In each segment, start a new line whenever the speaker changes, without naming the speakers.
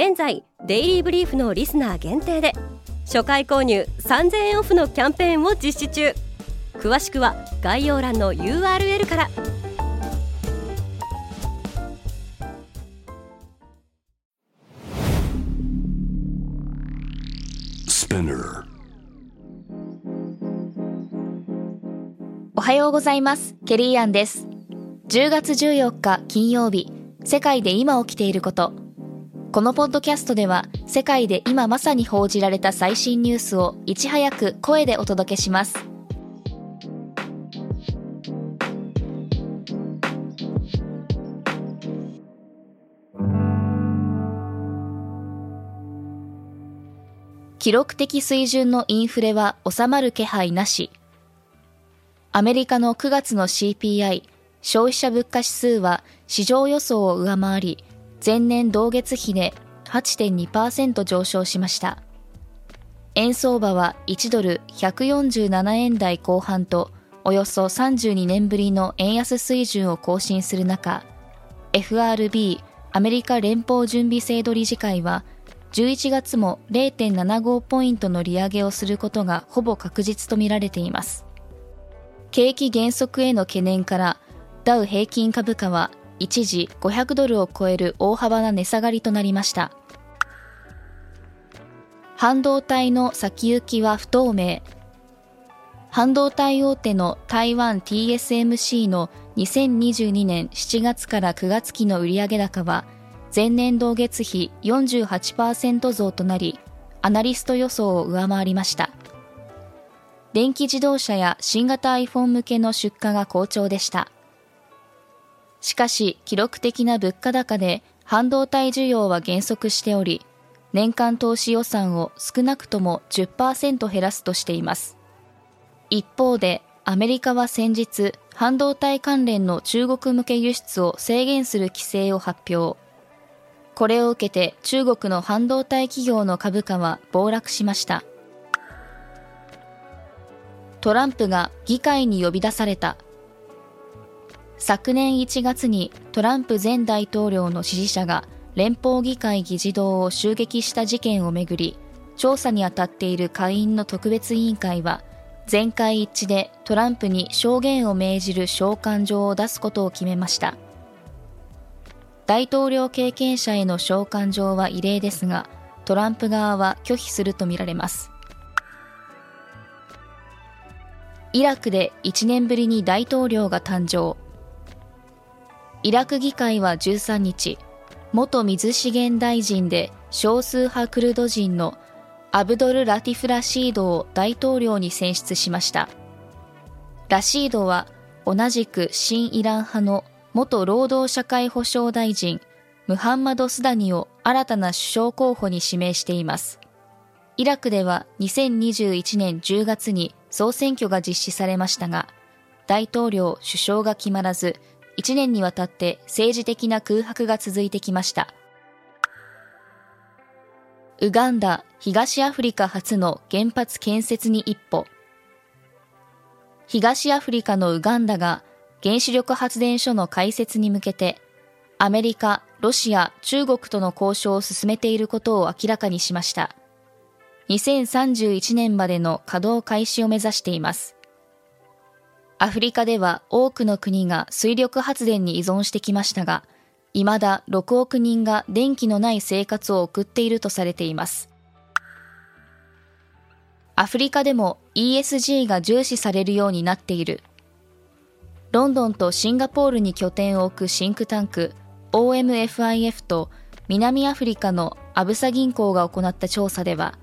現在デイリーブリーフのリスナー限定で初回購入3000円オフのキャンペーンを実施中。詳しくは概要欄の URL から。
おはようございます。ケリーアンです。10月14日金曜日世界で今起きていることこのポッドキャストでは世界で今まさに報じられた最新ニュースをいち早く声でお届けします。記録的水準のインフレは収まる気配なし。アメリカの9月の CPI 消費者物価指数は市場予想を上回り、前年同月比で8.2%上昇しました。円相場は1ドル147円台後半とおよそ32年ぶりの円安水準を更新する中、FRB アメリカ連邦準備制度理事会は11月も0.75ポイントの利上げをすることがほぼ確実とみられています。景気減速への懸念からダウ平均株価は一時500ドルを超える大幅な値下がりとなりました。半導体の先行きは不透明。半導体大手の台湾 TSMC の2022年7月から9月期の売上高は前年同月比48%増となり、アナリスト予想を上回りました。電気自動車や新型 iPhone 向けの出荷が好調でした。しかし記録的な物価高で半導体需要は減速しており、年間投資予算を少なくとも10%減らすとしています。一方で、アメリカは先日、半導体関連の中国向け輸出を制限する規制を発表。これを受けて中国の半導体企業の株価は暴落しました。トランプが議会に呼び出された。昨年1月にトランプ前大統領の支持者が連邦議会議事堂を襲撃した事件をめぐり、調査に当たっている下院の特別委員会は、全会一致でトランプに証言を命じる召喚状を出すことを決めました。大統領経験者への召喚状は異例ですが、トランプ側は拒否するとみられます。イラクで1年ぶりに大統領が誕生。イラク議会は13日、元水資源大臣で少数派クルド人のアブドル・ラティフ・ラシードを大統領に選出しました。ラシードは同じく新イラン派の元労働社会保障大臣ムハンマド・スダニを新たな首相候補に指名しています。イラクでは2021年10月に総選挙が実施されましたが、大統領、首相が決まらず、1年にわたって政治的な空白が続いてきました。ウガンダ、東アフリカ初の原発建設に一歩。東アフリカのウガンダが原子力発電所の開設に向けて、アメリカ、ロシア、中国との交渉を進めていることを明らかにしました。2031年までの稼働開始を目指しています。アフリカでは多くの国が水力発電に依存してきましたが、未だ6億人が電気のない生活を送っているとされています。アフリカでも ESG が重視されるようになっている。ロンドンとシンガポールに拠点を置くシンクタンク OMFIF と南アフリカのアブサ銀行が行った調査では、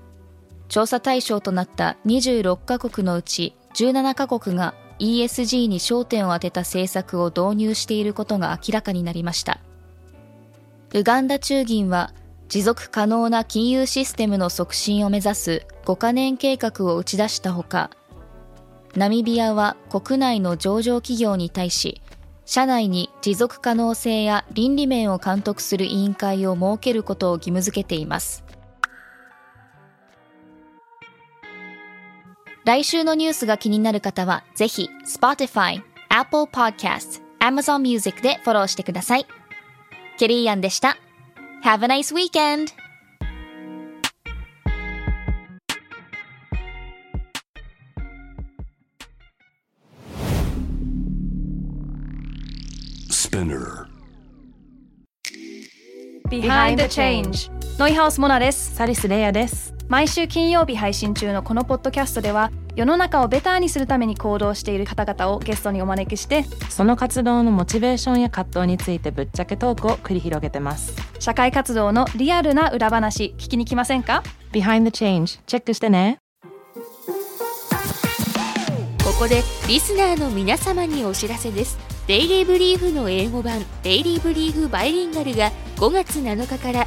調査対象となった26カ国のうち17カ国が ESG に焦点を当てた政策を導入していることが明らかになりました。ウガンダ中銀は
持続可能な金融システムの促進を目指す5カ年計画を打ち出したほか、ナミビアは国内の上場企業に対し、社内に持続可能性や倫理面を監督する委員会を設けることを義務付けています。来週のニュースが気になる方は、ぜひ Spotify、Apple Podcast、Amazon Music でフォローしてください。ケリーアンでした。Have a nice weekend!
Behind the Change ノイハウスモナです
サリスレイヤです
毎週金曜日配信中のこのポッドキャストでは世の中をベターにするために行動している方々をゲストにお招きして
その活動のモチベーションや葛藤についてぶっちゃけトークを繰り広げてます。
社会活動のリアルな裏話聞きに来ませんか
？Behind the Change チェックしてね。
ここでリスナーの皆様にお知らせです。デイリーブリーフの英語版デイリーブリーフバイリンガルが5月7日から